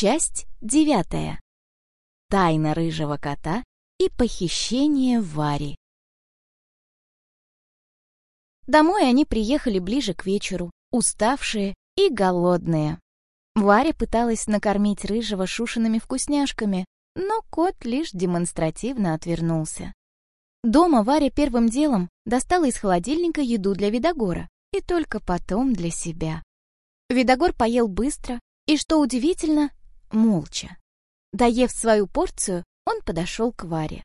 Часть девятая. Тайна рыжего кота и похищение Вари. Домой они приехали ближе к вечеру, уставшие и голодные. Варя пыталась накормить рыжего шушиными вкусняшками, но кот лишь демонстративно отвернулся. Дома Варя первым делом достала из холодильника еду для Видогора и только потом для себя. Видогор поел быстро и, что удивительно, молча. Доев свою порцию, он подошел к Варе.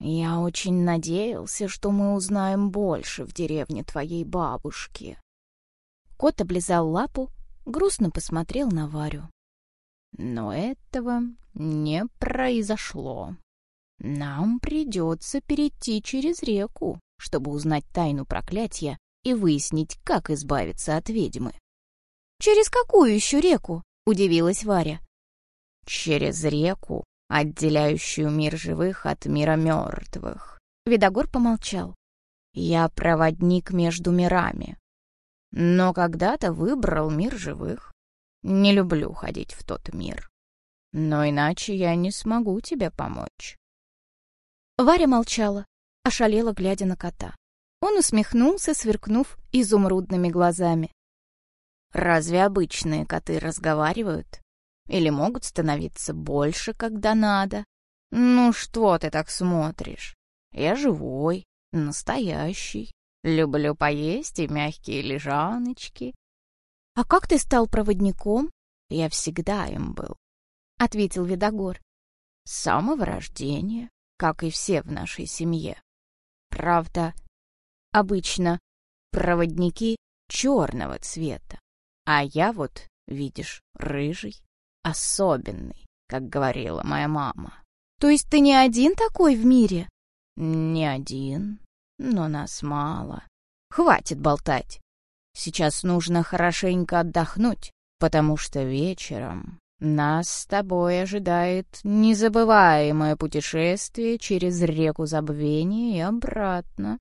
«Я очень надеялся, что мы узнаем больше в деревне твоей бабушки». Кот облизал лапу, грустно посмотрел на Варю. «Но этого не произошло. Нам придется перейти через реку, чтобы узнать тайну проклятия и выяснить, как избавиться от ведьмы. «Через какую еще реку?» — удивилась Варя. «Через реку, отделяющую мир живых от мира мертвых». Видогор помолчал. «Я проводник между мирами, но когда-то выбрал мир живых. Не люблю ходить в тот мир. Но иначе я не смогу тебе помочь». Варя молчала, ошалела, глядя на кота. Он усмехнулся, сверкнув изумрудными глазами. Разве обычные коты разговаривают? Или могут становиться больше, когда надо? Ну что ты так смотришь? Я живой, настоящий. Люблю поесть и мягкие лежаночки. А как ты стал проводником? Я всегда им был, — ответил Видогор. С самого рождения, как и все в нашей семье. Правда, обычно проводники черного цвета. А я вот, видишь, рыжий, особенный, как говорила моя мама. То есть ты не один такой в мире? Не один, но нас мало. Хватит болтать. Сейчас нужно хорошенько отдохнуть, потому что вечером нас с тобой ожидает незабываемое путешествие через реку забвения и обратно.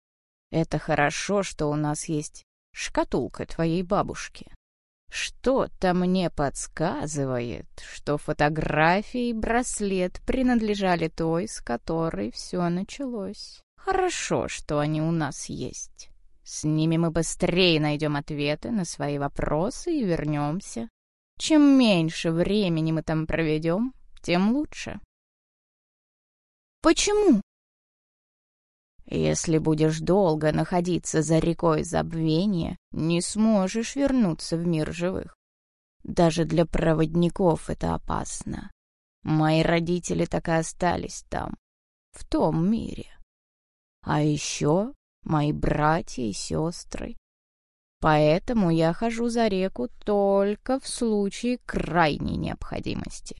Это хорошо, что у нас есть шкатулка твоей бабушки. Что-то мне подсказывает, что фотографии и браслет принадлежали той, с которой все началось. Хорошо, что они у нас есть. С ними мы быстрее найдем ответы на свои вопросы и вернемся. Чем меньше времени мы там проведем, тем лучше. Почему? Если будешь долго находиться за рекой забвения, не сможешь вернуться в мир живых. Даже для проводников это опасно. Мои родители так и остались там, в том мире. А еще мои братья и сестры. Поэтому я хожу за реку только в случае крайней необходимости.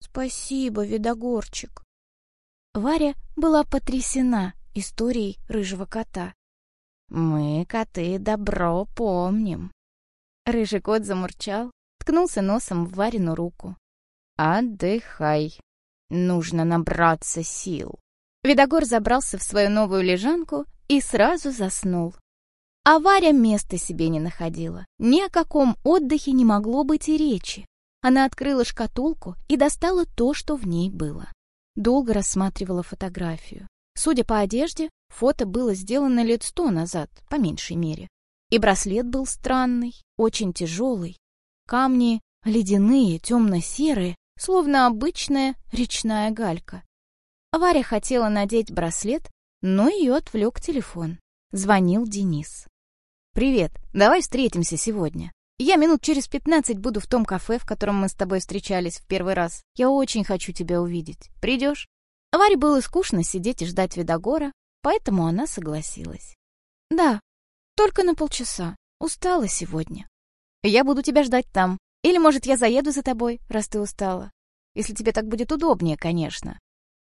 Спасибо, Видогорчик. Варя была потрясена историей рыжего кота. «Мы, коты, добро помним». Рыжий кот замурчал, ткнулся носом в Варину руку. «Отдыхай. Нужно набраться сил». Видогор забрался в свою новую лежанку и сразу заснул. А Варя места себе не находила. Ни о каком отдыхе не могло быть и речи. Она открыла шкатулку и достала то, что в ней было. Долго рассматривала фотографию. Судя по одежде, фото было сделано лет сто назад, по меньшей мере. И браслет был странный, очень тяжелый. Камни ледяные, темно-серые, словно обычная речная галька. Варя хотела надеть браслет, но ее отвлек телефон. Звонил Денис. «Привет, давай встретимся сегодня. Я минут через пятнадцать буду в том кафе, в котором мы с тобой встречались в первый раз. Я очень хочу тебя увидеть. Придешь?» Варе было скучно сидеть и ждать Видогора, поэтому она согласилась. «Да, только на полчаса. Устала сегодня. Я буду тебя ждать там. Или, может, я заеду за тобой, раз ты устала. Если тебе так будет удобнее, конечно».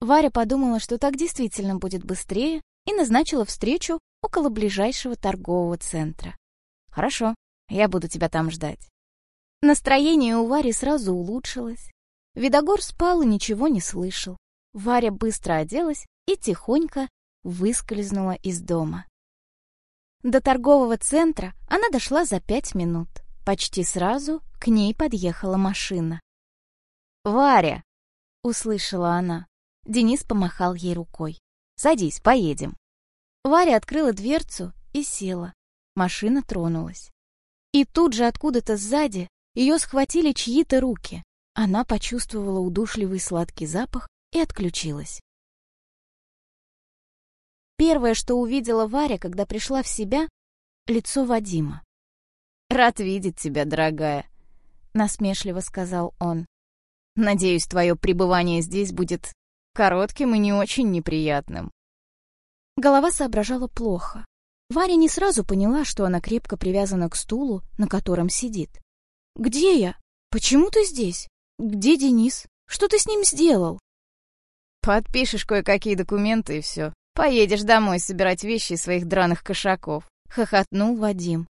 Варя подумала, что так действительно будет быстрее, и назначила встречу около ближайшего торгового центра. «Хорошо, я буду тебя там ждать». Настроение у Вари сразу улучшилось. Видогор спал и ничего не слышал. Варя быстро оделась и тихонько выскользнула из дома. До торгового центра она дошла за пять минут. Почти сразу к ней подъехала машина. «Варя!» — услышала она. Денис помахал ей рукой. «Садись, поедем». Варя открыла дверцу и села. Машина тронулась. И тут же откуда-то сзади ее схватили чьи-то руки. Она почувствовала удушливый сладкий запах и отключилась. Первое, что увидела Варя, когда пришла в себя — лицо Вадима. «Рад видеть тебя, дорогая», — насмешливо сказал он. «Надеюсь, твое пребывание здесь будет коротким и не очень неприятным». Голова соображала плохо. Варя не сразу поняла, что она крепко привязана к стулу, на котором сидит. «Где я? Почему ты здесь? Где Денис? Что ты с ним сделал?» «Подпишешь кое-какие документы, и все. Поедешь домой собирать вещи из своих драных кошаков», — хохотнул Вадим.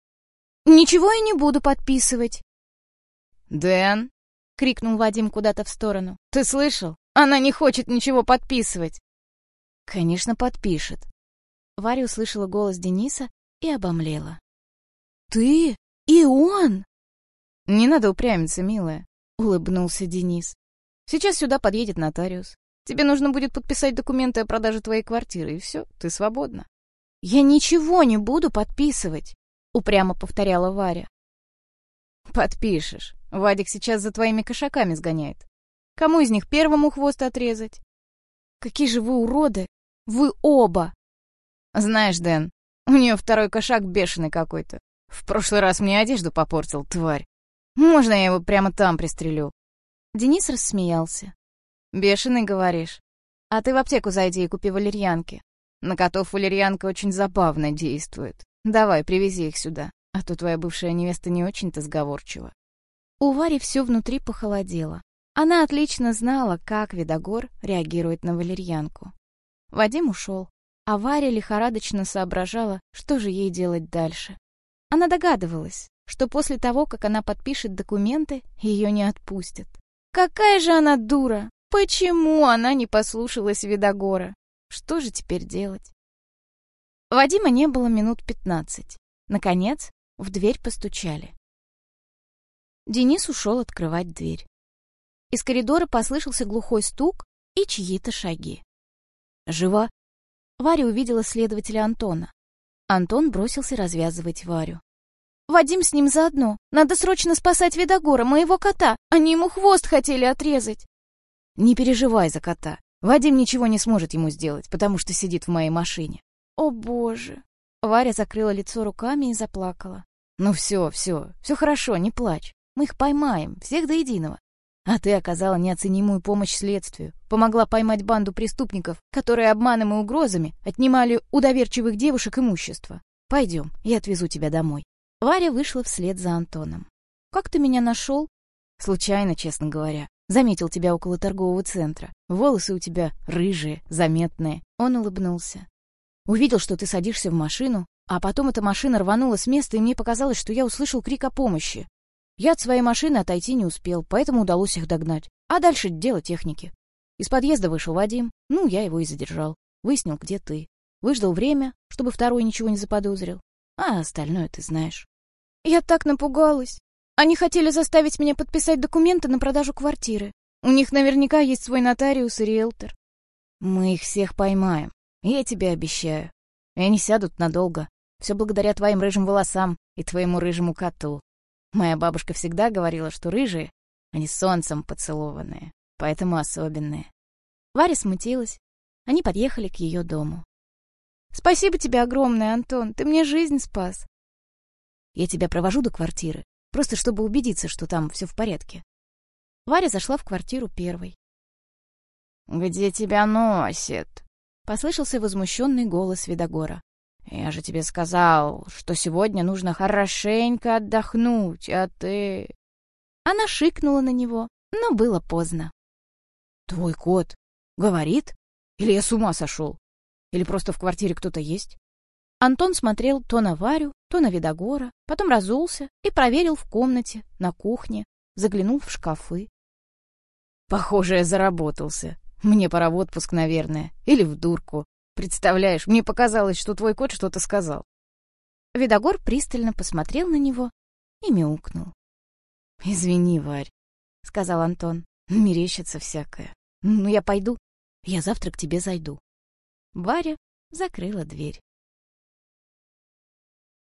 «Ничего я не буду подписывать». «Дэн!» — крикнул Вадим куда-то в сторону. «Ты слышал? Она не хочет ничего подписывать!» «Конечно, подпишет». Варя услышала голос Дениса и обомлела. «Ты? И он?» «Не надо упрямиться, милая», — улыбнулся Денис. «Сейчас сюда подъедет нотариус. Тебе нужно будет подписать документы о продаже твоей квартиры, и все, ты свободна». «Я ничего не буду подписывать», — упрямо повторяла Варя. «Подпишешь. Вадик сейчас за твоими кошаками сгоняет. Кому из них первому хвост отрезать?» «Какие же вы уроды! Вы оба!» «Знаешь, Дэн, у нее второй кошак бешеный какой-то. В прошлый раз мне одежду попортил, тварь. Можно я его прямо там пристрелю?» Денис рассмеялся. «Бешеный, говоришь? А ты в аптеку зайди и купи валерьянки. На котов валерьянка очень забавно действует. Давай, привези их сюда, а то твоя бывшая невеста не очень-то сговорчива». У Вари все внутри похолодело. Она отлично знала, как Видогор реагирует на валерьянку. Вадим ушел, а Варя лихорадочно соображала, что же ей делать дальше. Она догадывалась, что после того, как она подпишет документы, ее не отпустят. Какая же она дура! Почему она не послушалась Видогора? Что же теперь делать? Вадима не было минут пятнадцать. Наконец, в дверь постучали. Денис ушел открывать дверь. Из коридора послышался глухой стук и чьи-то шаги. «Жива?» Варя увидела следователя Антона. Антон бросился развязывать Варю. «Вадим с ним заодно. Надо срочно спасать Видогора, моего кота. Они ему хвост хотели отрезать». «Не переживай за кота. Вадим ничего не сможет ему сделать, потому что сидит в моей машине». «О, боже!» Варя закрыла лицо руками и заплакала. «Ну все, все, все хорошо, не плачь. Мы их поймаем, всех до единого. А ты оказала неоценимую помощь следствию, помогла поймать банду преступников, которые обманом и угрозами отнимали у доверчивых девушек имущество. Пойдем, я отвезу тебя домой». Варя вышла вслед за Антоном. «Как ты меня нашел?» «Случайно, честно говоря. Заметил тебя около торгового центра. Волосы у тебя рыжие, заметные». Он улыбнулся. «Увидел, что ты садишься в машину, а потом эта машина рванула с места, и мне показалось, что я услышал крик о помощи. Я от своей машины отойти не успел, поэтому удалось их догнать. А дальше дело техники. Из подъезда вышел Вадим. Ну, я его и задержал. Выяснил, где ты. Выждал время, чтобы второй ничего не заподозрил. А остальное ты знаешь. Я так напугалась. Они хотели заставить меня подписать документы на продажу квартиры. У них наверняка есть свой нотариус и риэлтор. Мы их всех поймаем. Я тебе обещаю. И они сядут надолго. Все благодаря твоим рыжим волосам и твоему рыжему коту. Моя бабушка всегда говорила, что рыжие, они солнцем поцелованные, поэтому особенные. Варя смутилась. Они подъехали к ее дому. «Спасибо тебе огромное, Антон, ты мне жизнь спас». «Я тебя провожу до квартиры, просто чтобы убедиться, что там все в порядке». Варя зашла в квартиру первой. «Где тебя носит?» — послышался возмущенный голос Видогора. Я же тебе сказал, что сегодня нужно хорошенько отдохнуть, а ты...» Она шикнула на него, но было поздно. «Твой кот говорит? Или я с ума сошел? Или просто в квартире кто-то есть?» Антон смотрел то на Варю, то на Видогора, потом разулся и проверил в комнате, на кухне, заглянул в шкафы. «Похоже, я заработался. Мне пора в отпуск, наверное. Или в дурку. Представляешь, мне показалось, что твой кот что-то сказал. Видогор пристально посмотрел на него и мяукнул. «Извини, Варь», — сказал Антон. Мерещится всякое. Ну, я пойду. Я завтра к тебе зайду. Варя закрыла дверь.